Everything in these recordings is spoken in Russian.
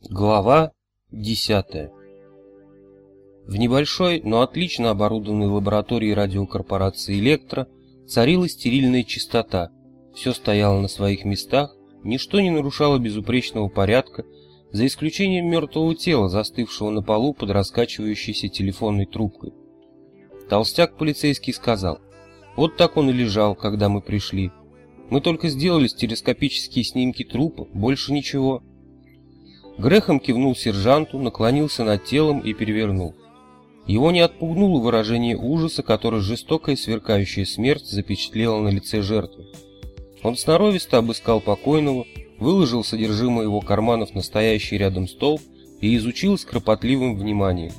Глава 10 В небольшой, но отлично оборудованной лаборатории радиокорпорации «Электро» царила стерильная чистота, все стояло на своих местах, ничто не нарушало безупречного порядка, за исключением мертвого тела, застывшего на полу под раскачивающейся телефонной трубкой. Толстяк полицейский сказал, вот так он и лежал, когда мы пришли. Мы только сделали стереоскопические снимки трупа, больше ничего. Грехом кивнул сержанту, наклонился над телом и перевернул. Его не отпугнуло выражение ужаса, которое жестокая сверкающая смерть запечатлела на лице жертвы. Он сноровисто обыскал покойного, выложил содержимое его карманов на стоящий рядом стол и изучил с кропотливым вниманием.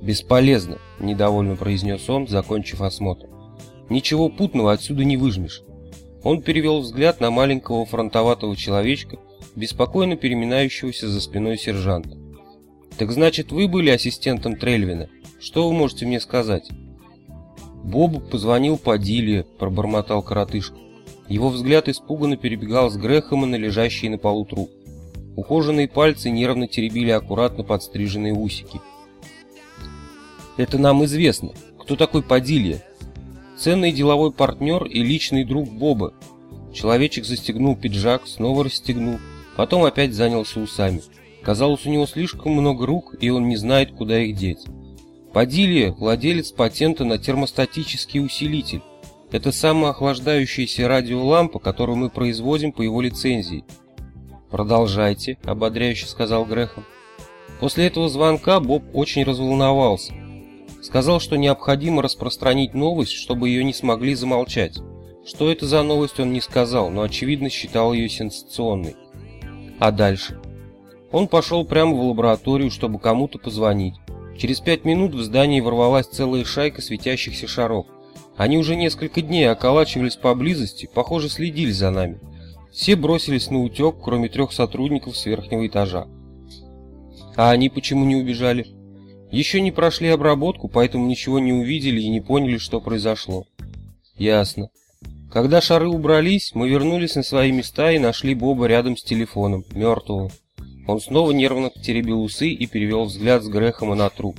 «Бесполезно», — недовольно произнес он, закончив осмотр. «Ничего путного отсюда не выжмешь». Он перевел взгляд на маленького фронтоватого человечка, беспокойно переминающегося за спиной сержанта. «Так значит, вы были ассистентом Трельвина? Что вы можете мне сказать?» Боб позвонил по Диле, пробормотал коротышка. Его взгляд испуганно перебегал с Грэхэма на лежащий на полу труп. Ухоженные пальцы нервно теребили аккуратно подстриженные усики. «Это нам известно. Кто такой Падилья?» Ценный деловой партнер и личный друг Боба. Человечек застегнул пиджак, снова расстегнул, потом опять занялся усами. Казалось, у него слишком много рук, и он не знает, куда их деть. Падилья – владелец патента на термостатический усилитель. Это самоохлаждающаяся радиолампа, которую мы производим по его лицензии. «Продолжайте», – ободряюще сказал Грехом. После этого звонка Боб очень разволновался. Сказал, что необходимо распространить новость, чтобы ее не смогли замолчать. Что это за новость он не сказал, но очевидно считал ее сенсационной. А дальше? Он пошел прямо в лабораторию, чтобы кому-то позвонить. Через пять минут в здании ворвалась целая шайка светящихся шаров. Они уже несколько дней околачивались поблизости, похоже, следили за нами. Все бросились на утек, кроме трех сотрудников с верхнего этажа. А они почему не убежали? Еще не прошли обработку, поэтому ничего не увидели и не поняли, что произошло. Ясно. Когда шары убрались, мы вернулись на свои места и нашли Боба рядом с телефоном, мертвого. Он снова нервно потеребил усы и перевел взгляд с Грехома на труп.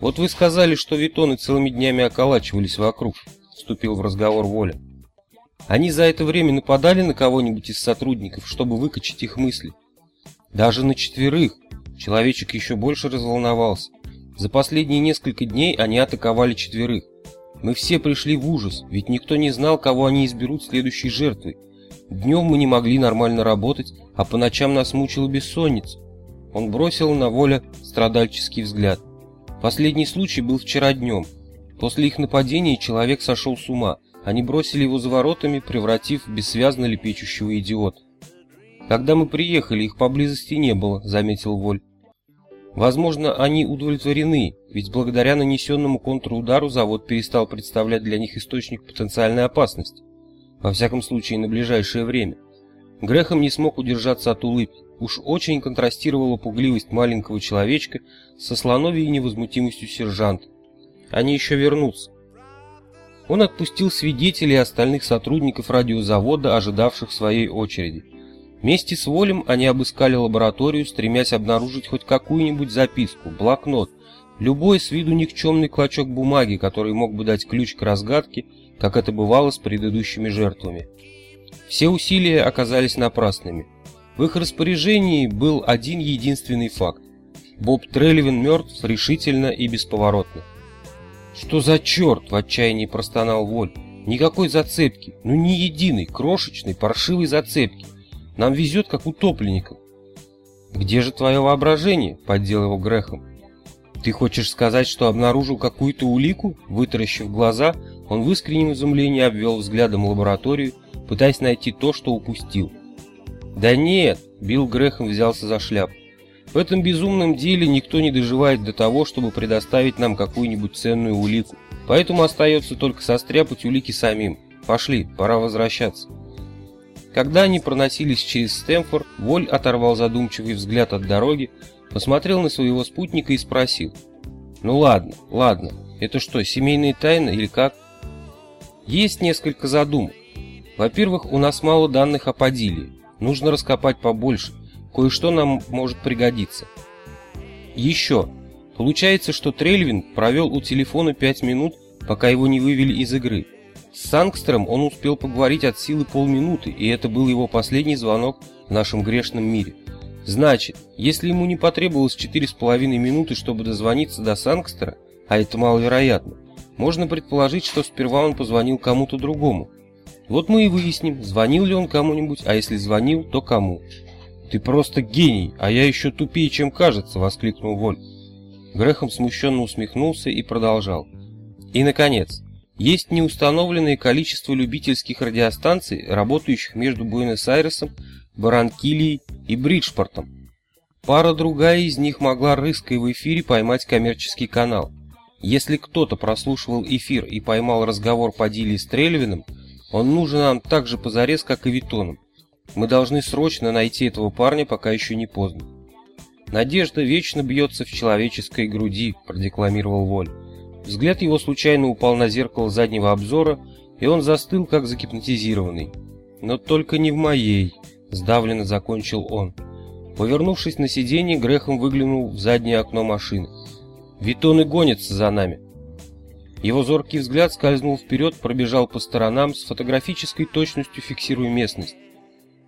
«Вот вы сказали, что витоны целыми днями околачивались вокруг», — вступил в разговор Воля. «Они за это время нападали на кого-нибудь из сотрудников, чтобы выкачать их мысли?» «Даже на четверых», Человечек еще больше разволновался. За последние несколько дней они атаковали четверых. Мы все пришли в ужас, ведь никто не знал, кого они изберут следующей жертвой. Днем мы не могли нормально работать, а по ночам нас мучила бессонница. Он бросил на Воля страдальческий взгляд. Последний случай был вчера днем. После их нападения человек сошел с ума. Они бросили его за воротами, превратив в бессвязно лепечущего идиота. «Когда мы приехали, их поблизости не было», — заметил Воль. Возможно, они удовлетворены, ведь благодаря нанесенному контрудару завод перестал представлять для них источник потенциальной опасности. Во всяком случае, на ближайшее время. Грехом не смог удержаться от улыбки. Уж очень контрастировала пугливость маленького человечка со слоновьей невозмутимостью сержанта. Они еще вернутся. Он отпустил свидетелей и остальных сотрудников радиозавода, ожидавших своей очереди. Вместе с Волем они обыскали лабораторию, стремясь обнаружить хоть какую-нибудь записку, блокнот, любой с виду никчемный клочок бумаги, который мог бы дать ключ к разгадке, как это бывало с предыдущими жертвами. Все усилия оказались напрасными. В их распоряжении был один единственный факт. Боб Трелевин мертв решительно и бесповоротно. «Что за черт?» – в отчаянии простонал Воль. «Никакой зацепки, ну ни единой, крошечной, паршивой зацепки. Нам везет, как утопленникам. Где же твое воображение? Поддел его Грехом. Ты хочешь сказать, что обнаружил какую-то улику? Вытаращив глаза, он в искреннем изумлении обвел взглядом лабораторию, пытаясь найти то, что упустил. Да нет, Билл Грехом взялся за шляпу. В этом безумном деле никто не доживает до того, чтобы предоставить нам какую-нибудь ценную улику. Поэтому остается только состряпать улики самим. Пошли, пора возвращаться. Когда они проносились через Стэмфорд, Воль оторвал задумчивый взгляд от дороги, посмотрел на своего спутника и спросил. «Ну ладно, ладно, это что, семейные тайны или как?» «Есть несколько задумок. Во-первых, у нас мало данных о Падилии. Нужно раскопать побольше. Кое-что нам может пригодиться. Еще. Получается, что Трельвин провел у телефона 5 минут, пока его не вывели из игры. С Сангстером он успел поговорить от силы полминуты, и это был его последний звонок в нашем грешном мире. Значит, если ему не потребовалось 4,5 минуты, чтобы дозвониться до Сангстера, а это маловероятно, можно предположить, что сперва он позвонил кому-то другому. Вот мы и выясним, звонил ли он кому-нибудь, а если звонил, то кому. «Ты просто гений, а я еще тупее, чем кажется!» — воскликнул Воль. Грехом смущенно усмехнулся и продолжал. И, наконец, есть неустановленное количество любительских радиостанций, работающих между Буэнос-Айресом, Баранкильей и Бриджпортом. Пара-другая из них могла рыской в эфире поймать коммерческий канал. Если кто-то прослушивал эфир и поймал разговор по Диле с Трельвином, он нужен нам так же позарез, как и Витоном. Мы должны срочно найти этого парня, пока еще не поздно. «Надежда вечно бьется в человеческой груди», — продекламировал Воль. Взгляд его случайно упал на зеркало заднего обзора, и он застыл, как загипнотизированный. «Но только не в моей», — сдавленно закончил он. Повернувшись на сиденье, Грехом выглянул в заднее окно машины. «Витоны гонятся за нами». Его зоркий взгляд скользнул вперед, пробежал по сторонам, с фотографической точностью фиксируя местность.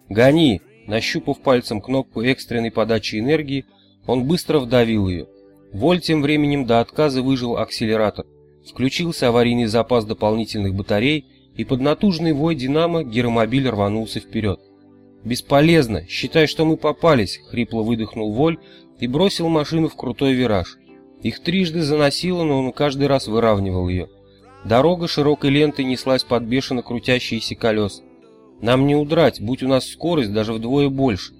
«Гони!» Нащупав пальцем кнопку экстренной подачи энергии, он быстро вдавил ее. Воль тем временем до отказа выжил акселератор. Включился аварийный запас дополнительных батарей, и под натужный вой динамо гиромобиль рванулся вперед. «Бесполезно! Считай, что мы попались!» — хрипло выдохнул Воль и бросил машину в крутой вираж. Их трижды заносило, но он каждый раз выравнивал ее. Дорога широкой лентой неслась под бешено крутящиеся колеса. Нам не удрать, будь у нас скорость даже вдвое больше.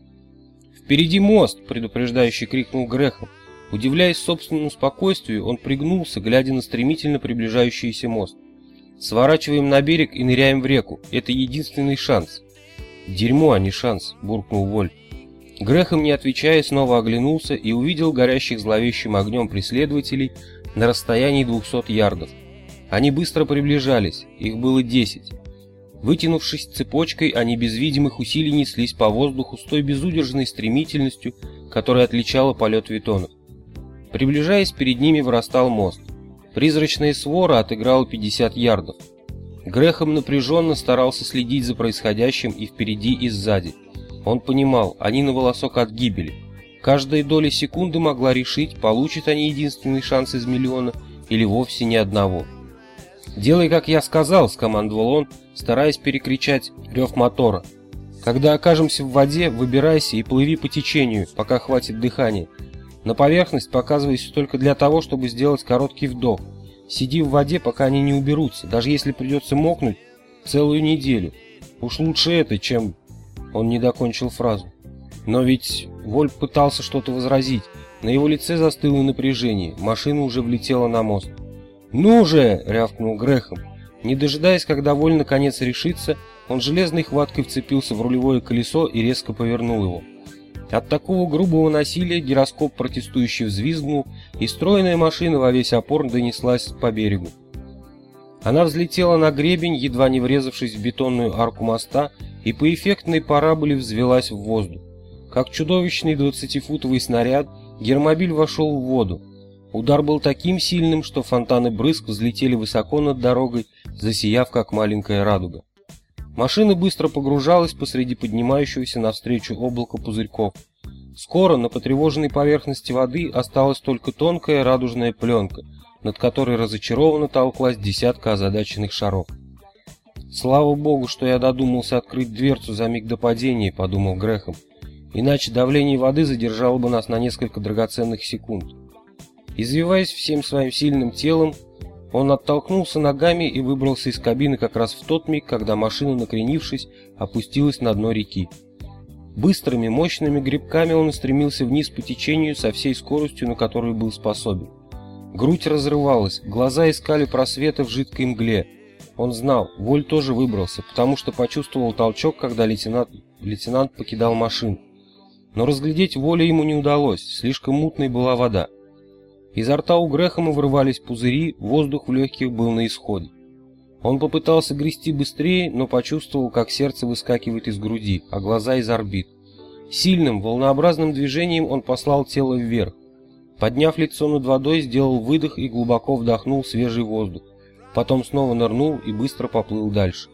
«Впереди мост!» — предупреждающий крикнул Грехом. Удивляясь собственному спокойствию, он пригнулся, глядя на стремительно приближающийся мост. «Сворачиваем на берег и ныряем в реку. Это единственный шанс». «Дерьмо, а не шанс», — буркнул Воль. Грехом, не отвечая, снова оглянулся и увидел горящих зловещим огнем преследователей на расстоянии 200 ярдов. Они быстро приближались, их было 10. Вытянувшись цепочкой, они без видимых усилий неслись по воздуху с той безудержной стремительностью, которая отличала полет витонов. Приближаясь, перед ними вырастал мост. Призрачная свора отыграла 50 ярдов. Грехом напряженно старался следить за происходящим и впереди, и сзади. Он понимал, они на волосок от гибели. Каждая доля секунды могла решить, получат они единственный шанс из миллиона или вовсе ни одного. «Делай, как я сказал», — скомандовал он, стараясь перекричать рев мотора. «Когда окажемся в воде, выбирайся и плыви по течению, пока хватит дыхания. На поверхность показывайся только для того, чтобы сделать короткий вдох. Сиди в воде, пока они не уберутся, даже если придется мокнуть целую неделю. Уж лучше это, чем...» Он не докончил фразу. Но ведь Вольп пытался что-то возразить. На его лице застыло напряжение, машина уже влетела на мост. «Ну же!» — рявкнул Грехом. Не дожидаясь, когда Воль наконец решится, он железной хваткой вцепился в рулевое колесо и резко повернул его. От такого грубого насилия гироскоп протестующий взвизгнул, и стройная машина во весь опор донеслась по берегу. Она взлетела на гребень, едва не врезавшись в бетонную арку моста, и по эффектной параболе взвелась в воздух. Как чудовищный двадцатифутовый снаряд, гермобиль вошел в воду. Удар был таким сильным, что фонтаны брызг взлетели высоко над дорогой, засияв как маленькая радуга. Машина быстро погружалась посреди поднимающегося навстречу облака пузырьков. Скоро на потревоженной поверхности воды осталась только тонкая радужная пленка, над которой разочарованно толклась десятка озадаченных шаров. «Слава богу, что я додумался открыть дверцу за миг до падения», — подумал Грехом. «Иначе давление воды задержало бы нас на несколько драгоценных секунд». Извиваясь всем своим сильным телом, он оттолкнулся ногами и выбрался из кабины как раз в тот миг, когда машина, накренившись, опустилась на дно реки. Быстрыми, мощными грибками он устремился вниз по течению со всей скоростью, на которую был способен. Грудь разрывалась, глаза искали просветы в жидкой мгле. Он знал, Воль тоже выбрался, потому что почувствовал толчок, когда лейтенант, лейтенант покидал машину. Но разглядеть Воля ему не удалось, слишком мутной была вода. Изо рта у Грэхэма вырывались пузыри, воздух в легких был на исходе. Он попытался грести быстрее, но почувствовал, как сердце выскакивает из груди, а глаза из орбит. Сильным, волнообразным движением он послал тело вверх. Подняв лицо над водой, сделал выдох и глубоко вдохнул свежий воздух. Потом снова нырнул и быстро поплыл дальше.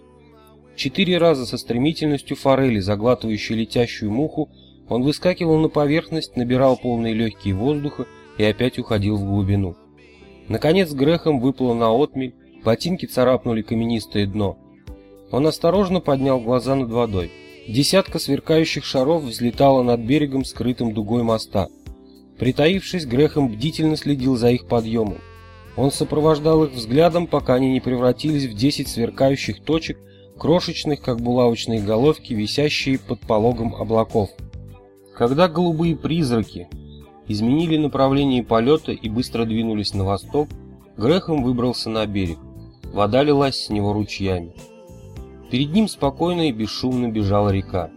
Четыре раза со стремительностью форели, заглатывающей летящую муху, он выскакивал на поверхность, набирал полные легкие воздуха и опять уходил в глубину. Наконец Грехом выплыл на отмель, ботинки царапнули каменистое дно. Он осторожно поднял глаза над водой. Десятка сверкающих шаров взлетала над берегом, скрытым дугой моста. Притаившись, Грехом бдительно следил за их подъемом. Он сопровождал их взглядом, пока они не превратились в десять сверкающих точек, крошечных, как булавочные головки, висящие под пологом облаков. Когда голубые призраки изменили направление полета и быстро двинулись на восток, Грехом выбрался на берег. Вода лилась с него ручьями. Перед ним спокойно и бесшумно бежала река.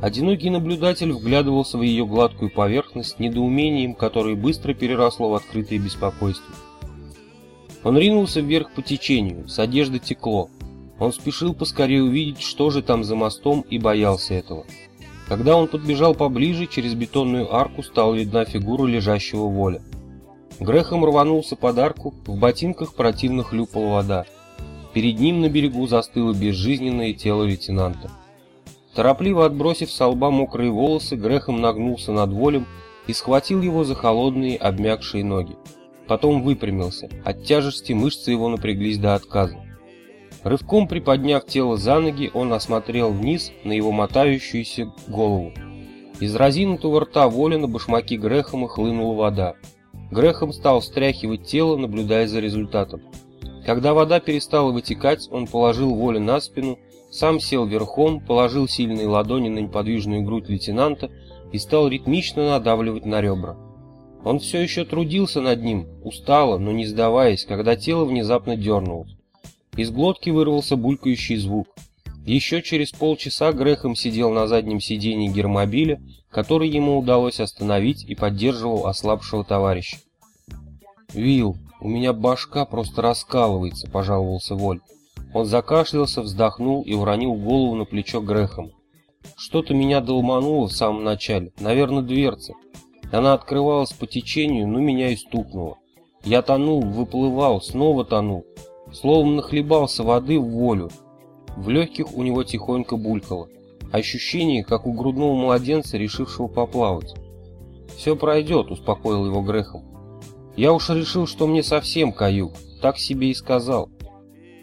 Одинокий наблюдатель вглядывался в ее гладкую поверхность недоумением, которое быстро переросло в открытое беспокойство. Он ринулся вверх по течению, с одежды текло. Он спешил поскорее увидеть, что же там за мостом, и боялся этого. Когда он подбежал поближе, через бетонную арку стала видна фигура лежащего воля. Грехом рванулся под арку, в ботинках противно хлюпала вода. Перед ним на берегу застыло безжизненное тело лейтенанта. Торопливо отбросив с лба мокрые волосы, Грехом нагнулся над волем и схватил его за холодные обмякшие ноги. Потом выпрямился, от тяжести мышцы его напряглись до отказа. Рывком приподняв тело за ноги, он осмотрел вниз на его мотающуюся голову. Из разинутого рта воли на башмаки Грехома хлынула вода. Грехом стал встряхивать тело, наблюдая за результатом. Когда вода перестала вытекать, он положил волю на спину, сам сел верхом, положил сильные ладони на неподвижную грудь лейтенанта и стал ритмично надавливать на ребра. Он все еще трудился над ним, устало, но не сдаваясь, когда тело внезапно дернулось. Из глотки вырвался булькающий звук. Еще через полчаса Грехом сидел на заднем сиденье гермобиля, который ему удалось остановить и поддерживал ослабшего товарища. «Вилл, у меня башка просто раскалывается», — пожаловался Воль. Он закашлялся, вздохнул и уронил голову на плечо Грехом. «Что-то меня долмануло в самом начале, наверное, дверца. Она открывалась по течению, но меня и стукнуло. Я тонул, выплывал, снова тонул, Словом, нахлебался воды в волю. В легких у него тихонько булькало. Ощущение, как у грудного младенца, решившего поплавать. «Все пройдет», — успокоил его Грехом. «Я уж решил, что мне совсем каюк, так себе и сказал.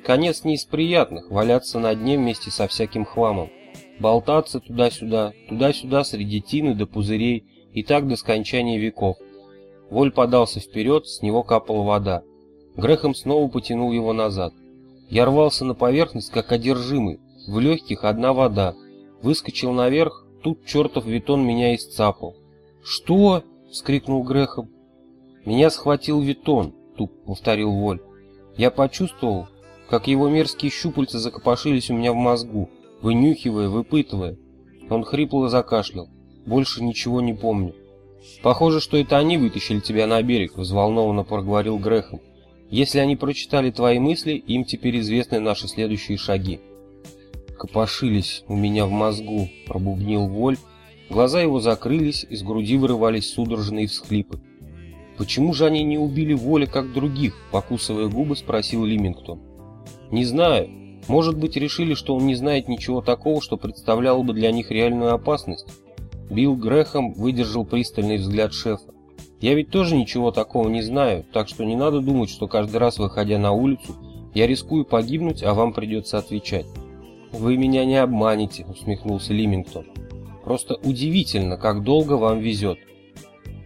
Конец не из приятных, валяться на дне вместе со всяким хламом, болтаться туда-сюда, туда-сюда среди тины до пузырей и так до скончания веков». Воль подался вперед, с него капала вода. Грехом снова потянул его назад. Я рвался на поверхность, как одержимый. В легких одна вода. Выскочил наверх, тут чертов Витон меня исцапал. «Что?» — вскрикнул Грехом. «Меня схватил Витон», — туп повторил Воль. Я почувствовал, как его мерзкие щупальца закопошились у меня в мозгу, вынюхивая, выпытывая. Он хрипло закашлял. Больше ничего не помню. «Похоже, что это они вытащили тебя на берег», — взволнованно проговорил Грехом. Если они прочитали твои мысли, им теперь известны наши следующие шаги. Копошились у меня в мозгу, пробубнил Воль. Глаза его закрылись, из груди вырывались судорожные всхлипы. Почему же они не убили Воля, как других? Покусывая губы, спросил Лимингтон. Не знаю. Может быть, решили, что он не знает ничего такого, что представляло бы для них реальную опасность. Билл Грэхэм выдержал пристальный взгляд шефа. Я ведь тоже ничего такого не знаю, так что не надо думать, что каждый раз, выходя на улицу, я рискую погибнуть, а вам придется отвечать. Вы меня не обманете, усмехнулся Лимингтон. Просто удивительно, как долго вам везет.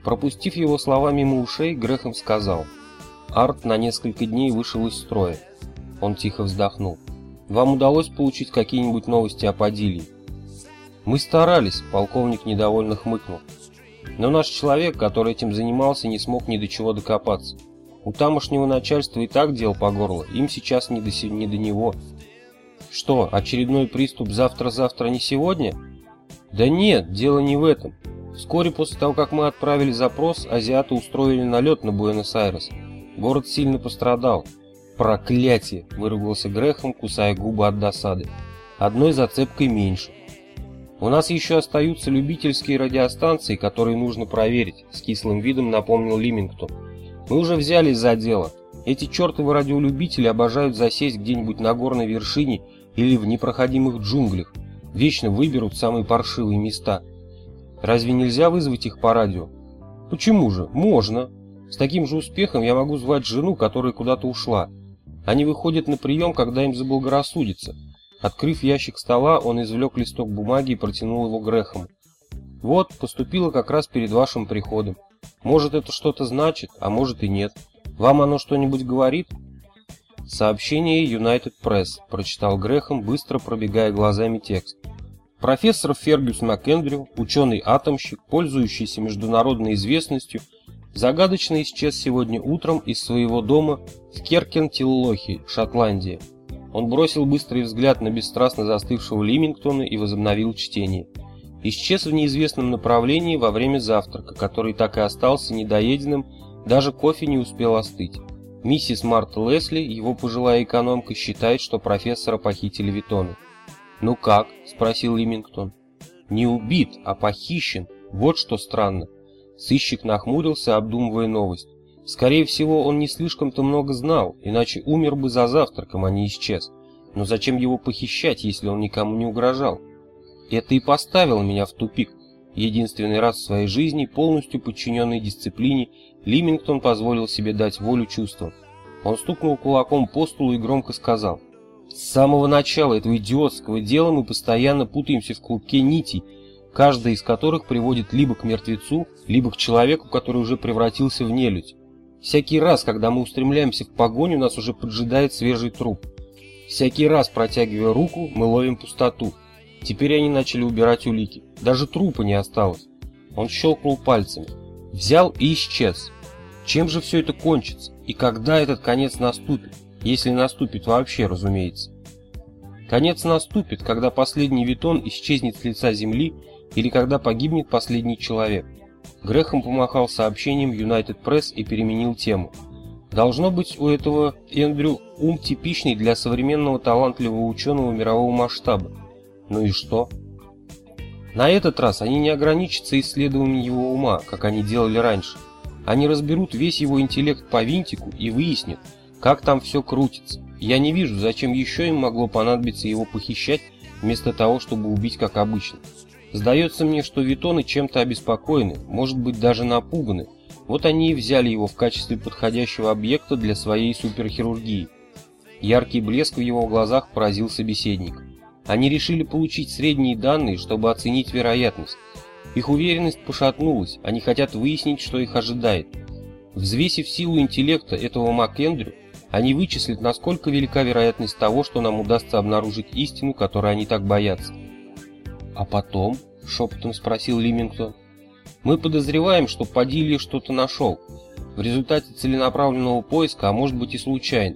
Пропустив его слова мимо ушей, Грехом сказал. Арт на несколько дней вышел из строя. Он тихо вздохнул. Вам удалось получить какие-нибудь новости о Падилии? Мы старались, полковник недовольно хмыкнул. Но наш человек, который этим занимался, не смог ни до чего докопаться. У тамошнего начальства и так дел по горло, им сейчас не до, не до него. Что, очередной приступ завтра-завтра не сегодня? Да нет, дело не в этом. Вскоре после того, как мы отправили запрос, азиаты устроили налет на Буэнос-Айрес. Город сильно пострадал. Проклятие! Выругался Грехом, кусая губы от досады. Одной зацепкой меньше. У нас еще остаются любительские радиостанции, которые нужно проверить, с кислым видом напомнил Лимингтон. Мы уже взялись за дело. Эти чертовы радиолюбители обожают засесть где-нибудь на горной вершине или в непроходимых джунглях. Вечно выберут самые паршивые места. Разве нельзя вызвать их по радио? Почему же? Можно. С таким же успехом я могу звать жену, которая куда-то ушла. Они выходят на прием, когда им заблагорассудится. Открыв ящик стола, он извлек листок бумаги и протянул его Грехому. «Вот, поступило как раз перед вашим приходом. Может, это что-то значит, а может и нет. Вам оно что-нибудь говорит?» «Сообщение United Press», — прочитал Грехом, быстро пробегая глазами текст. Профессор Фергюс МакЭндрю, ученый-атомщик, пользующийся международной известностью, загадочно исчез сегодня утром из своего дома в Керкен-Тиллохи, Шотландия. Он бросил быстрый взгляд на бесстрастно застывшего Лимингтона и возобновил чтение. Исчез в неизвестном направлении во время завтрака, который так и остался недоеденным, даже кофе не успел остыть. Миссис Марта Лесли, его пожилая экономка, считает, что профессора похитили Витоны. «Ну как?» – спросил Лимингтон. «Не убит, а похищен. Вот что странно». Сыщик нахмурился, обдумывая новость. Скорее всего, он не слишком-то много знал, иначе умер бы за завтраком, а не исчез. Но зачем его похищать, если он никому не угрожал? Это и поставило меня в тупик. Единственный раз в своей жизни, полностью подчиненной дисциплине, Лимингтон позволил себе дать волю чувствам. Он стукнул кулаком по столу и громко сказал. «С самого начала этого идиотского дела мы постоянно путаемся в клубке нитей, каждая из которых приводит либо к мертвецу, либо к человеку, который уже превратился в нелюдь. Всякий раз, когда мы устремляемся в погоню, нас уже поджидает свежий труп. Всякий раз, протягивая руку, мы ловим пустоту. Теперь они начали убирать улики. Даже трупа не осталось. Он щелкнул пальцами. Взял и исчез. Чем же все это кончится? И когда этот конец наступит? Если наступит вообще, разумеется. Конец наступит, когда последний витон исчезнет с лица земли или когда погибнет последний человек. Грехом помахал сообщением United Press и переменил тему. Должно быть у этого Эндрю ум типичный для современного талантливого ученого мирового масштаба. Ну и что? На этот раз они не ограничатся исследованием его ума, как они делали раньше. Они разберут весь его интеллект по винтику и выяснят, как там все крутится. Я не вижу, зачем еще им могло понадобиться его похищать, вместо того, чтобы убить как обычно. Сдается мне, что Витоны чем-то обеспокоены, может быть даже напуганы. Вот они и взяли его в качестве подходящего объекта для своей суперхирургии. Яркий блеск в его глазах поразил собеседника. Они решили получить средние данные, чтобы оценить вероятность. Их уверенность пошатнулась, они хотят выяснить, что их ожидает. Взвесив силу интеллекта этого МакЭндрю, они вычислят, насколько велика вероятность того, что нам удастся обнаружить истину, которой они так боятся. «А потом?» — шепотом спросил Лимингтон. «Мы подозреваем, что Падилья что-то нашел. В результате целенаправленного поиска, а может быть и случайно.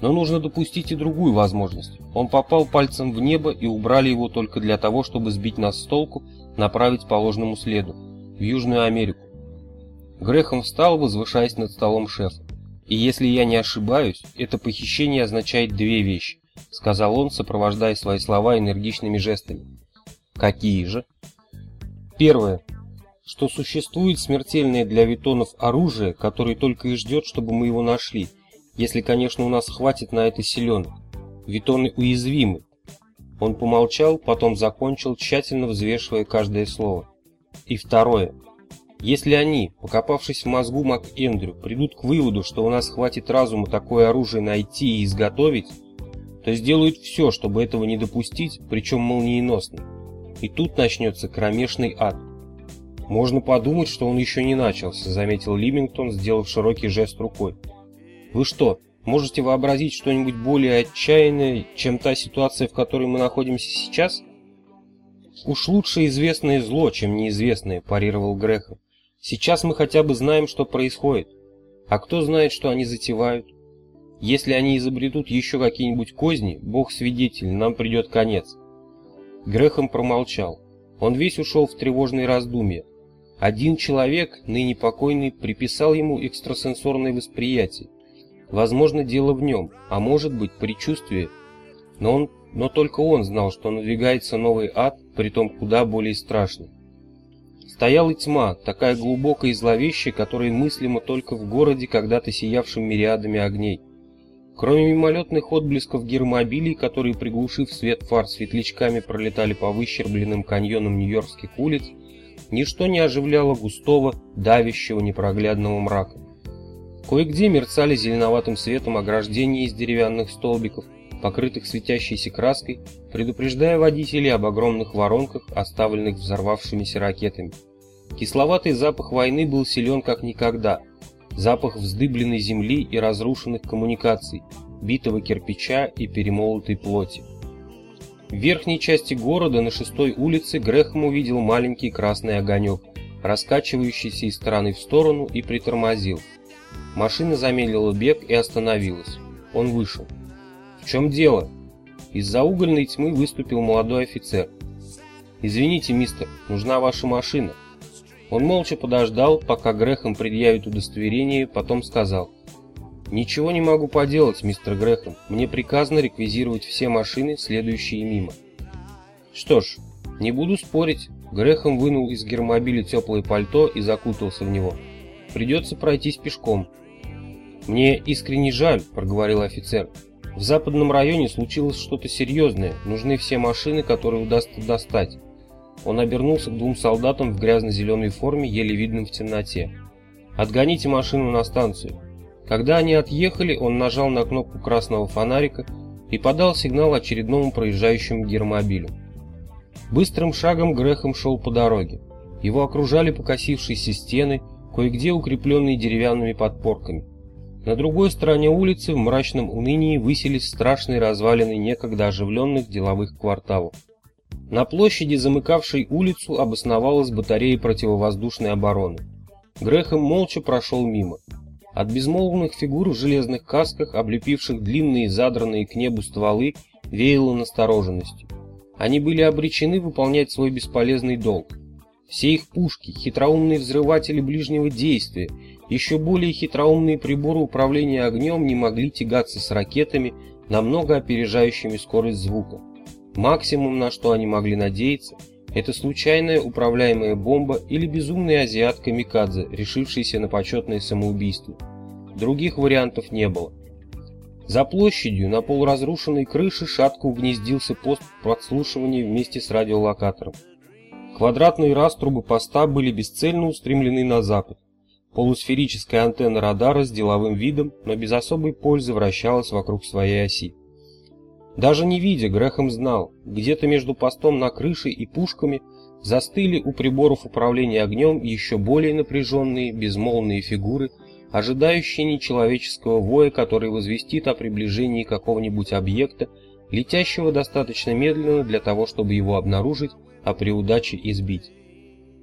Но нужно допустить и другую возможность. Он попал пальцем в небо и убрали его только для того, чтобы сбить нас с толку, направить по ложному следу, в Южную Америку. Грехом встал, возвышаясь над столом шефа. И если я не ошибаюсь, это похищение означает две вещи, сказал он, сопровождая свои слова энергичными жестами. Какие же? Первое. Что существует смертельное для витонов оружие, которое только и ждет, чтобы мы его нашли, если, конечно, у нас хватит на это силенок. Витоны уязвимы. Он помолчал, потом закончил, тщательно взвешивая каждое слово. И второе. Если они, покопавшись в мозгу МакЭндрю, придут к выводу, что у нас хватит разума такое оружие найти и изготовить, то сделают все, чтобы этого не допустить, причем молниеносно и тут начнется кромешный ад. Можно подумать, что он еще не начался, заметил Лимингтон, сделав широкий жест рукой. Вы что, можете вообразить что-нибудь более отчаянное, чем та ситуация, в которой мы находимся сейчас? Уж лучше известное зло, чем неизвестное, парировал Грехом. Сейчас мы хотя бы знаем, что происходит. А кто знает, что они затевают? Если они изобретут еще какие-нибудь козни, бог свидетель, нам придет конец. Грехом промолчал. Он весь ушел в тревожные раздумья. Один человек, ныне покойный, приписал ему экстрасенсорное восприятие. Возможно, дело в нем, а может быть, предчувствие. Но он но только он знал, что надвигается новый ад, притом куда более страшный. Стояла тьма, такая глубокая и зловещая, которая мыслима только в городе, когда-то сиявшим мириадами огней. Кроме мимолетных отблесков гермобилей, которые, приглушив свет фар светлячками, пролетали по выщербленным каньонам нью-йоркских улиц, ничто не оживляло густого, давящего, непроглядного мрака. Кое-где мерцали зеленоватым светом ограждения из деревянных столбиков, покрытых светящейся краской, предупреждая водителей об огромных воронках, оставленных взорвавшимися ракетами. Кисловатый запах войны был силен как никогда. Запах вздыбленной земли и разрушенных коммуникаций, битого кирпича и перемолотой плоти. В верхней части города на шестой улице Грехом увидел маленький красный огонек, раскачивающийся из стороны в сторону и притормозил. Машина замедлила бег и остановилась. Он вышел. «В чем дело?» Из-за угольной тьмы выступил молодой офицер. «Извините, мистер, нужна ваша машина». Он молча подождал, пока Грехом предъявит удостоверение, потом сказал. «Ничего не могу поделать, мистер Грехом. Мне приказано реквизировать все машины, следующие мимо». «Что ж, не буду спорить». Грехом вынул из гермобиля теплое пальто и закутался в него. «Придется пройтись пешком». «Мне искренне жаль», — проговорил офицер. В западном районе случилось что-то серьезное, нужны все машины, которые удастся достать. Он обернулся к двум солдатам в грязно-зеленой форме, еле видным в темноте. «Отгоните машину на станцию». Когда они отъехали, он нажал на кнопку красного фонарика и подал сигнал очередному проезжающему гермобилю. Быстрым шагом Грехом шел по дороге. Его окружали покосившиеся стены, кое-где укрепленные деревянными подпорками. На другой стороне улицы в мрачном унынии высились страшные развалины некогда оживленных деловых кварталов. На площади, замыкавшей улицу, обосновалась батарея противовоздушной обороны. Грехом молча прошел мимо. От безмолвных фигур в железных касках, облепивших длинные задранные к небу стволы, веяло настороженностью. Они были обречены выполнять свой бесполезный долг. Все их пушки, хитроумные взрыватели ближнего действия еще более хитроумные приборы управления огнем не могли тягаться с ракетами, намного опережающими скорость звука. Максимум, на что они могли надеяться, это случайная управляемая бомба или безумный азиат Камикадзе, решившийся на почетное самоубийство. Других вариантов не было. За площадью на полуразрушенной крыше шатко угнездился пост подслушивания вместе с радиолокатором. Квадратные раструбы поста были бесцельно устремлены на запад. Полусферическая антенна радара с деловым видом, но без особой пользы вращалась вокруг своей оси. Даже не видя, Грехом знал, где-то между постом на крыше и пушками застыли у приборов управления огнем еще более напряженные, безмолвные фигуры, ожидающие нечеловеческого воя, который возвестит о приближении какого-нибудь объекта, летящего достаточно медленно для того, чтобы его обнаружить, а при удаче избить.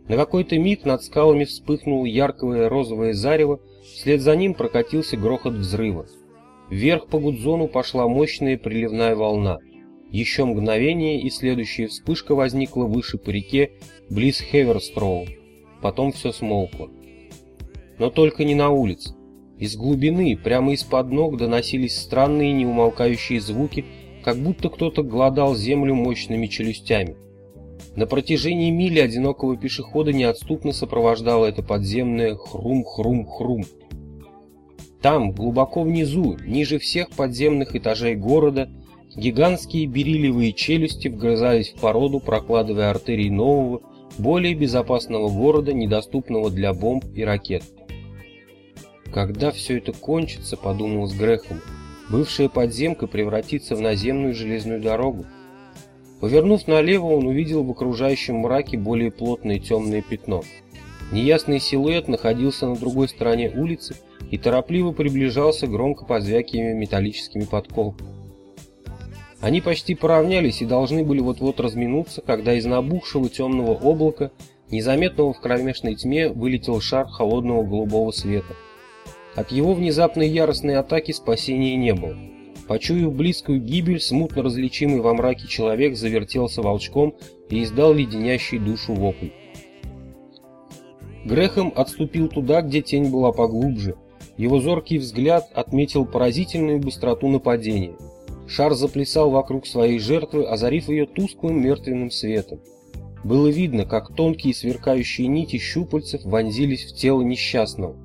На какой-то миг над скалами вспыхнуло яркое розовое зарево, вслед за ним прокатился грохот взрыва. Вверх по Гудзону пошла мощная приливная волна. Еще мгновение, и следующая вспышка возникла выше по реке, близ Хеверстроу. Потом все смолкло. Но только не на улице. Из глубины, прямо из-под ног, доносились странные неумолкающие звуки, как будто кто-то глодал землю мощными челюстями. На протяжении мили одинокого пешехода неотступно сопровождало это подземное хрум-хрум-хрум. Там, глубоко внизу, ниже всех подземных этажей города, гигантские бериллиевые челюсти вгрызались в породу, прокладывая артерии нового, более безопасного города, недоступного для бомб и ракет. «Когда все это кончится, — подумал с Грехом, — бывшая подземка превратится в наземную железную дорогу. Повернув налево, он увидел в окружающем мраке более плотное темное пятно. Неясный силуэт находился на другой стороне улицы и торопливо приближался, громко позвякивая металлическими подковками. Они почти поравнялись и должны были вот-вот разминуться, когда из набухшего темного облака, незаметного в кромешной тьме, вылетел шар холодного голубого света. От его внезапной яростной атаки спасения не было. Почуяв близкую гибель, смутно различимый во мраке человек завертелся волчком и издал леденящий душу вопль. Грехом отступил туда, где тень была поглубже. Его зоркий взгляд отметил поразительную быстроту нападения. Шар заплясал вокруг своей жертвы, озарив ее тусклым мертвенным светом. Было видно, как тонкие сверкающие нити щупальцев вонзились в тело несчастного.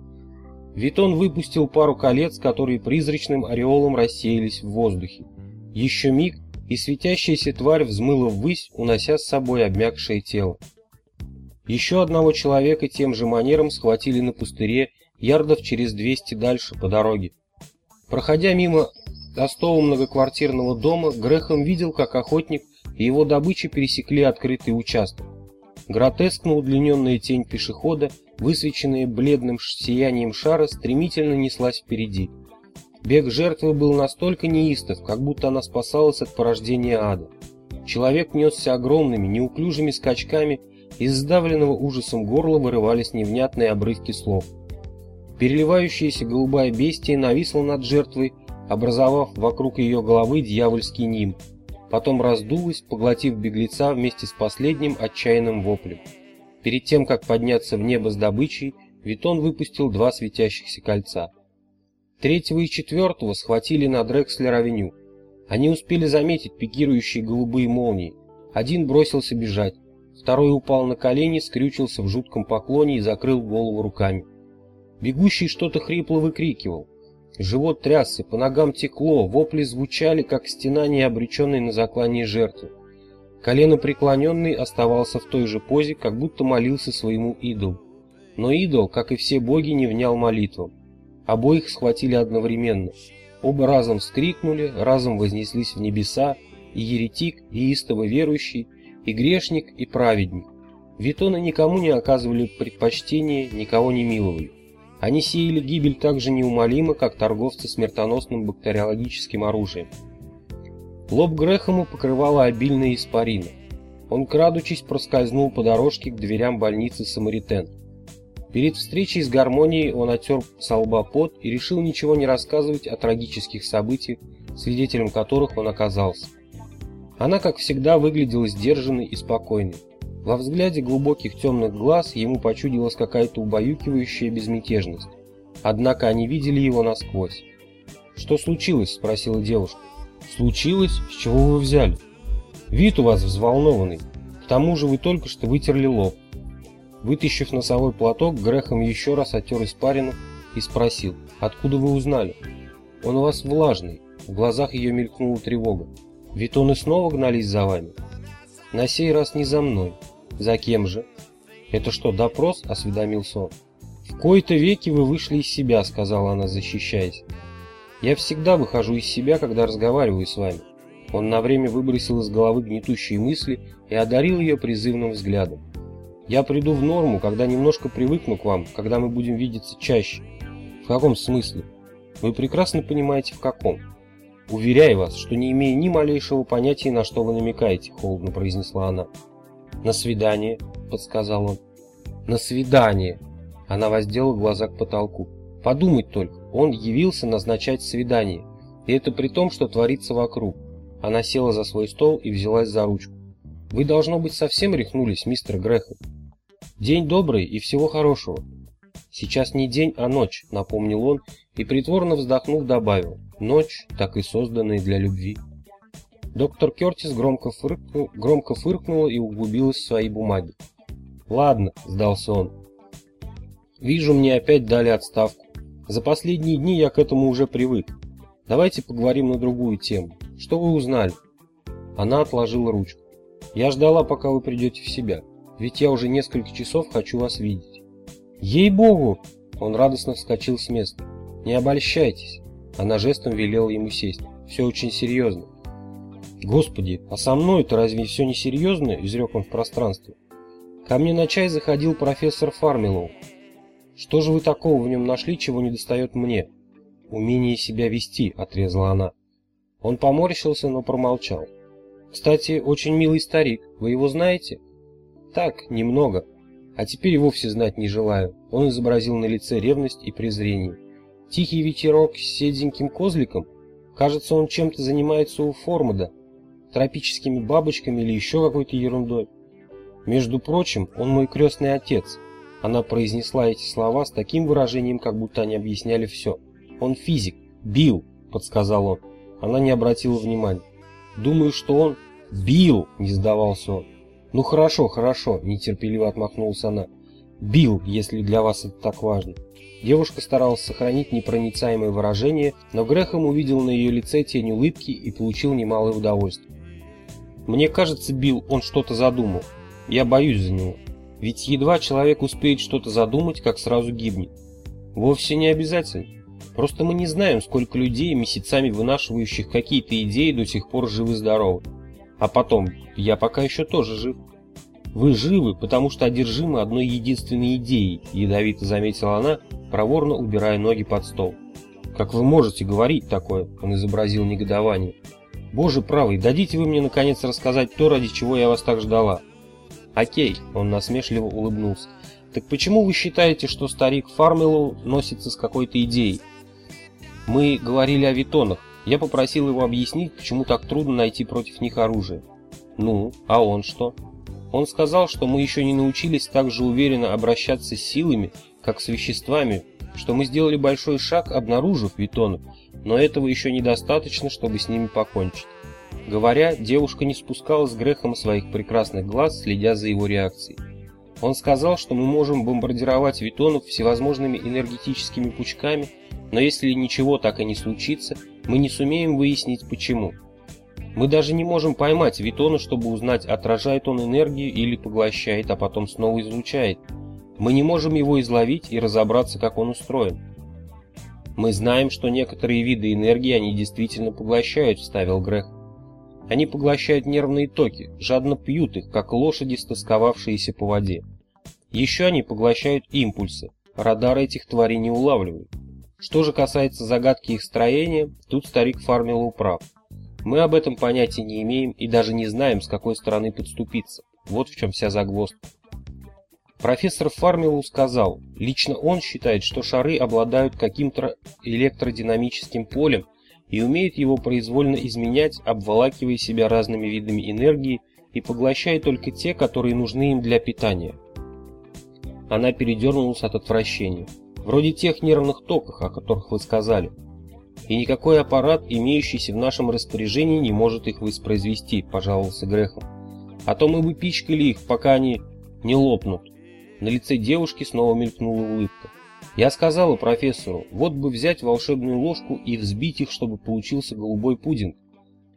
Витон выпустил пару колец, которые призрачным ореолом рассеялись в воздухе. Еще миг, и светящаяся тварь взмыла ввысь, унося с собой обмякшее тело. Еще одного человека тем же манером схватили на пустыре ярдов через 200 дальше по дороге. Проходя мимо простого многоквартирного дома, Грехом видел, как охотник и его добыча пересекли открытый участок. Гротескно удлиненная тень пешехода, высвеченная бледным сиянием шара, стремительно неслась впереди. Бег жертвы был настолько неистов, как будто она спасалась от порождения ада. Человек несся огромными, неуклюжими скачками, из сдавленного ужасом горла вырывались невнятные обрывки слов. Переливающаяся голубая бестия нависла над жертвой, образовав вокруг ее головы дьявольский нимб. Потом раздулась, поглотив беглеца вместе с последним отчаянным воплем. Перед тем, как подняться в небо с добычей, Витон выпустил два светящихся кольца. Третьего и четвертого схватили на Дрекслер-авеню. Они успели заметить пикирующие голубые молнии. Один бросился бежать, второй упал на колени, скрючился в жутком поклоне и закрыл голову руками. Бегущий что-то хрипло выкрикивал. Живот трясся, по ногам текло, вопли звучали, как стенание обреченной на заклание жертвы. Колено преклоненный оставался в той же позе, как будто молился своему идолу. Но идол, как и все боги, не внял молитвам. Обоих схватили одновременно. Оба разом вскрикнули, разом вознеслись в небеса, и еретик, и истово верующий, и грешник, и праведник. Витоны никому не оказывали предпочтения, никого не миловали. Они сеяли гибель так же неумолимо, как торговцы смертоносным бактериологическим оружием. Лоб Грэхэму покрывала обильная испарина. Он, крадучись, проскользнул по дорожке к дверям больницы Самаритен. Перед встречей с гармонией он отер со лба и решил ничего не рассказывать о трагических событиях, свидетелем которых он оказался. Она, как всегда, выглядела сдержанной и спокойной. Во взгляде глубоких темных глаз ему почудилась какая-то убаюкивающая безмятежность. Однако они видели его насквозь. «Что случилось?» – спросила девушка. «Случилось? С чего вы взяли?» «Вид у вас взволнованный. К тому же вы только что вытерли лоб». Вытащив носовой платок, Грехом еще раз оттер испарину и спросил, «Откуда вы узнали?» «Он у вас влажный». В глазах ее мелькнула тревога. «Витоны снова гнались за вами?» «На сей раз не за мной. «За кем же?» «Это что, допрос?» – осведомился он. «В кои-то веки вы вышли из себя», – сказала она, защищаясь. «Я всегда выхожу из себя, когда разговариваю с вами». Он на время выбросил из головы гнетущие мысли и одарил ее призывным взглядом. «Я приду в норму, когда немножко привыкну к вам, когда мы будем видеться чаще». «В каком смысле?» «Вы прекрасно понимаете, в каком». «Уверяю вас, что не имею ни малейшего понятия, на что вы намекаете», – холодно произнесла она. «На свидание», — подсказал он. «На свидание!» Она воздела глаза к потолку. «Подумать только, он явился назначать свидание. И это при том, что творится вокруг». Она села за свой стол и взялась за ручку. «Вы, должно быть, совсем рехнулись, мистер Грехом. День добрый и всего хорошего». «Сейчас не день, а ночь», — напомнил он и, притворно вздохнув, добавил. «Ночь, так и созданная для любви». Доктор Кертис громко, фыркнул, громко фыркнула и углубилась в свои бумаги. «Ладно», — сдался он. «Вижу, мне опять дали отставку. За последние дни я к этому уже привык. Давайте поговорим на другую тему. Что вы узнали?» Она отложила ручку. «Я ждала, пока вы придете в себя. Ведь я уже несколько часов хочу вас видеть». «Ей-богу!» Он радостно вскочил с места. «Не обольщайтесь!» Она жестом велела ему сесть. «Все очень серьезно. «Господи, а со мной-то разве все не серьезно?» – изрек он в пространстве. «Ко мне на чай заходил профессор Фармилоу. Что же вы такого в нем нашли, чего не достает мне?» «Умение себя вести», – отрезала она. Он поморщился, но промолчал. «Кстати, очень милый старик. Вы его знаете?» «Так, немного. А теперь вовсе знать не желаю». Он изобразил на лице ревность и презрение. «Тихий ветерок с седеньким козликом? Кажется, он чем-то занимается у Формада тропическими бабочками или еще какой-то ерундой. Между прочим, он мой крестный отец. Она произнесла эти слова с таким выражением, как будто они объясняли все. Он физик. Бил, подсказал он. она не обратила внимания. «Думаю, что он...» «Бил!» — не сдавался он. «Ну хорошо, хорошо», — нетерпеливо отмахнулась она. «Бил, если для вас это так важно». Девушка старалась сохранить непроницаемое выражение, но Грехом увидел на ее лице тень улыбки и получил немалое удовольствие. «Мне кажется, Бил, он что-то задумал. Я боюсь за него. Ведь едва человек успеет что-то задумать, как сразу гибнет. Вовсе не обязательно. Просто мы не знаем, сколько людей, месяцами вынашивающих какие-то идеи, до сих пор живы-здоровы. А потом, я пока еще тоже жив. Вы живы, потому что одержимы одной единственной идеей, ядовито заметила она, проворно убирая ноги под стол. «Как вы можете говорить такое?» – он изобразил негодование. «Боже правый, дадите вы мне наконец рассказать то, ради чего я вас так ждала». «Окей», – он насмешливо улыбнулся. «Так почему вы считаете, что старик Фармелоу носится с какой-то идеей?» «Мы говорили о витонах. Я попросил его объяснить, почему так трудно найти против них оружие». «Ну, а он что?» Он сказал, что мы еще не научились так же уверенно обращаться с силами, как с веществами, что мы сделали большой шаг, обнаружив витонов, но этого еще недостаточно, чтобы с ними покончить. Говоря, девушка не спускала с грехом своих прекрасных глаз, следя за его реакцией. Он сказал, что мы можем бомбардировать витонов всевозможными энергетическими пучками, но если ничего так и не случится, мы не сумеем выяснить почему. Мы даже не можем поймать витона, чтобы узнать, отражает он энергию или поглощает, а потом снова излучает. Мы не можем его изловить и разобраться, как он устроен. Мы знаем, что некоторые виды энергии они действительно поглощают, вставил Грех. Они поглощают нервные токи, жадно пьют их, как лошади, стосковавшиеся по воде. Еще они поглощают импульсы, радары этих тварей не улавливают. Что же касается загадки их строения, тут старик Фармилл прав. Мы об этом понятия не имеем и даже не знаем, с какой стороны подступиться. Вот в чем вся загвоздка. Профессор Фармилу сказал, лично он считает, что шары обладают каким-то электродинамическим полем и умеют его произвольно изменять, обволакивая себя разными видами энергии и поглощая только те, которые нужны им для питания. Она передернулась от отвращения. Вроде тех нервных токов, о которых вы сказали. И никакой аппарат, имеющийся в нашем распоряжении, не может их воспроизвести, пожаловался Грехом. А то мы бы пичкали их, пока они не лопнут. На лице девушки снова мелькнула улыбка. Я сказала профессору, вот бы взять волшебную ложку и взбить их, чтобы получился голубой пудинг.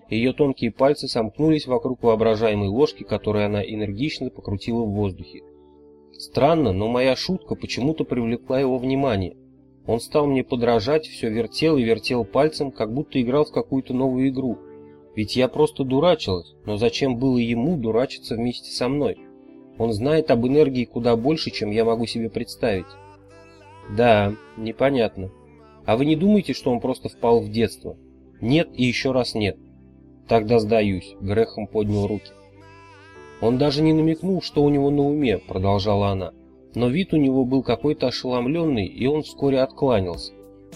Ее тонкие пальцы сомкнулись вокруг воображаемой ложки, которую она энергично покрутила в воздухе. Странно, но моя шутка почему-то привлекла его внимание. Он стал мне подражать, все вертел и вертел пальцем, как будто играл в какую-то новую игру. Ведь я просто дурачилась, но зачем было ему дурачиться вместе со мной? Он знает об энергии куда больше, чем я могу себе представить. Да, непонятно. А вы не думаете, что он просто впал в детство? Нет и еще раз нет. Тогда сдаюсь, Грехом поднял руки. Он даже не намекнул, что у него на уме, продолжала она. Но вид у него был какой-то ошеломленный, и он вскоре откланялся.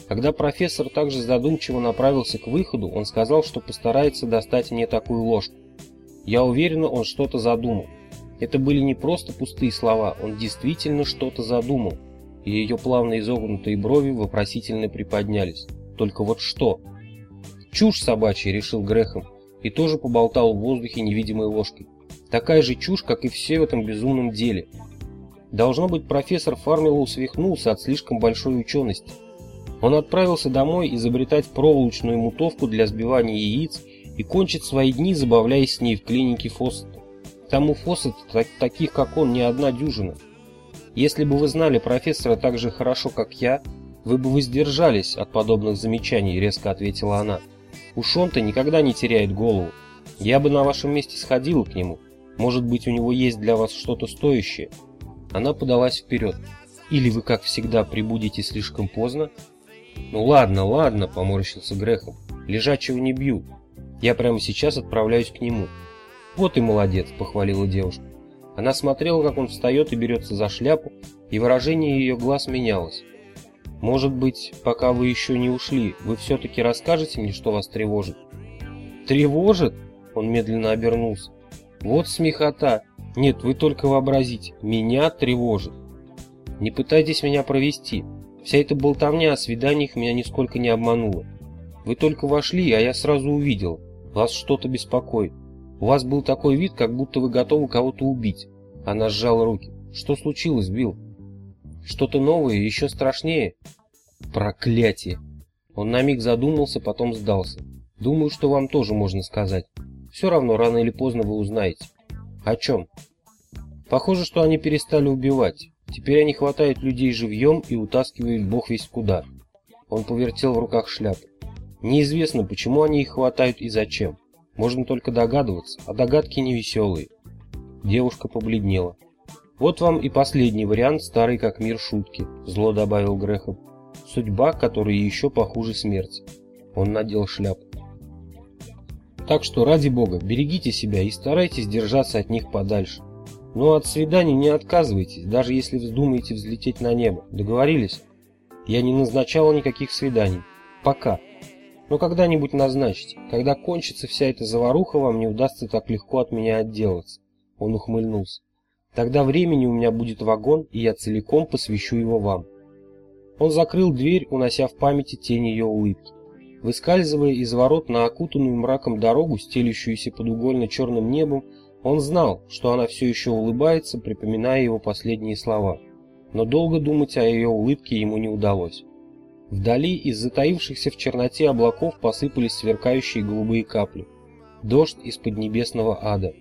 Когда профессор также задумчиво направился к выходу, он сказал, что постарается достать мне такую ложку. Я уверена, он что-то задумал. Это были не просто пустые слова, он действительно что-то задумал, и ее плавно изогнутые брови вопросительно приподнялись. Только вот что? Чушь собачья, решил Грехом, и тоже поболтал в воздухе невидимой ложкой. Такая же чушь, как и все в этом безумном деле. Должно быть, профессор Фармилоу свихнулся от слишком большой учености. Он отправился домой изобретать проволочную мутовку для сбивания яиц и кончит свои дни, забавляясь с ней в клинике Фоссета. Тому Фоссет таких, как он, не одна дюжина. Если бы вы знали профессора так же хорошо, как я, вы бы воздержались от подобных замечаний, резко ответила она. Уж он-то никогда не теряет голову. Я бы на вашем месте сходила к нему. Может быть, у него есть для вас что-то стоящее. Она подалась вперед. Или вы, как всегда, прибудете слишком поздно? Ну ладно, ладно, поморщился Грехом. Лежачего не бью. Я прямо сейчас отправляюсь к нему. «Вот и молодец», — похвалила девушка. Она смотрела, как он встает и берется за шляпу, и выражение ее глаз менялось. «Может быть, пока вы еще не ушли, вы все-таки расскажете мне, что вас тревожит?» «Тревожит?» — он медленно обернулся. «Вот смехота! Нет, вы только вообразите, меня тревожит. Не пытайтесь меня провести. Вся эта болтовня о свиданиях меня нисколько не обманула. Вы только вошли, а я сразу увидел. Вас что-то беспокоит. У вас был такой вид, как будто вы готовы кого-то убить. Она сжала руки. Что случилось, Билл? Что-то новое, еще страшнее? Проклятие! Он на миг задумался, потом сдался. Думаю, что вам тоже можно сказать. Все равно, рано или поздно вы узнаете. О чем? Похоже, что они перестали убивать. Теперь они хватают людей живьем и утаскивают бог весь куда. Он повертел в руках шляпу. Неизвестно, почему они их хватают и зачем. Можно только догадываться, а догадки невеселые. Девушка побледнела. Вот вам и последний вариант старый как мир шутки, зло добавил Грехом. Судьба, которая еще похуже смерти. Он надел шляпу. Так что, ради бога, берегите себя и старайтесь держаться от них подальше. Но от свиданий не отказывайтесь, даже если вздумаете взлететь на небо. Договорились? Я не назначала никаких свиданий. Пока. Но когда-нибудь назначите. Когда кончится вся эта заваруха, вам не удастся так легко от меня отделаться. Он ухмыльнулся. Тогда времени у меня будет вагон, и я целиком посвящу его вам. Он закрыл дверь, унося в памяти тень ее улыбки. Выскальзывая из ворот на окутанную мраком дорогу, стелющуюся под угольно-черным небом, он знал, что она все еще улыбается, припоминая его последние слова. Но долго думать о ее улыбке ему не удалось. Вдали из затаившихся в черноте облаков посыпались сверкающие голубые капли. Дождь из поднебесного ада.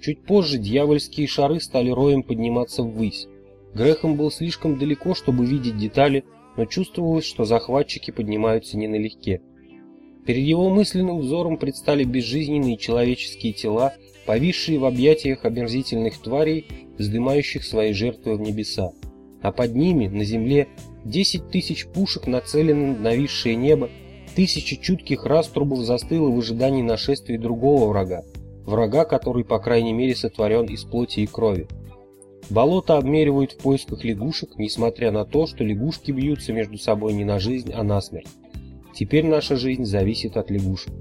Чуть позже дьявольские шары стали роем подниматься ввысь. Грехом был слишком далеко, чтобы видеть детали, но чувствовалось, что захватчики поднимаются не налегке. Перед его мысленным взором предстали безжизненные человеческие тела, повисшие в объятиях омерзительных тварей, вздымающих свои жертвы в небеса. А под ними, на земле, десять тысяч пушек нацелены на нависшее небо, тысячи чутких раструбов застыло в ожидании нашествия другого врага, врага, который, по крайней мере, сотворен из плоти и крови. Болото обмеривают в поисках лягушек, несмотря на то, что лягушки бьются между собой не на жизнь, а на смерть. Теперь наша жизнь зависит от лягушек.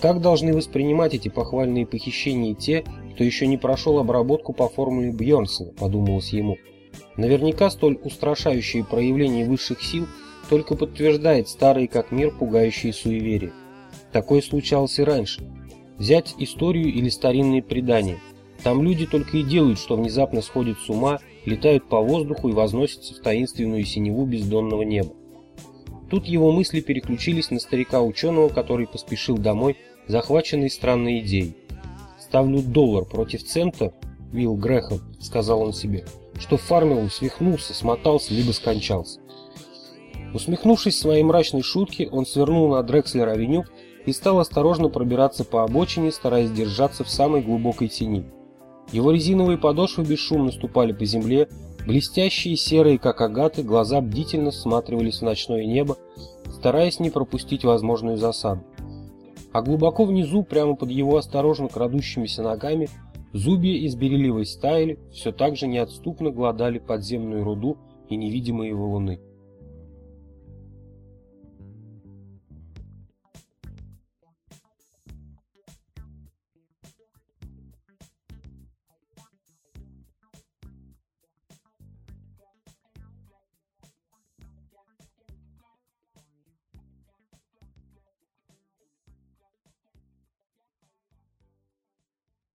Как должны воспринимать эти похвальные похищения те, кто еще не прошел обработку по формуле Бьернсона, подумалось ему. Наверняка столь устрашающие проявления высших сил только подтверждает старые как мир пугающие суеверия. Такое случалось и раньше. Взять историю или старинные предания. Там люди только и делают, что внезапно сходят с ума, летают по воздуху и возносятся в таинственную синеву бездонного неба. Тут его мысли переключились на старика-ученого, который поспешил домой, захваченный странной идеей. «Ставлю доллар против цента, Вилл Грэхэм», — сказал он себе, — «что Фармел свихнулся, смотался, либо скончался». Усмехнувшись своей мрачной шутке, он свернул на Дрекслер-авеню и стал осторожно пробираться по обочине, стараясь держаться в самой глубокой тени. Его резиновые подошвы бесшумно ступали по земле, Блестящие серые, как агаты, глаза бдительно всматривались в ночное небо, стараясь не пропустить возможную засаду. А глубоко внизу, прямо под его осторожно крадущимися ногами, зубья из береливой стайли все так же неотступно гладали подземную руду и невидимые валуны.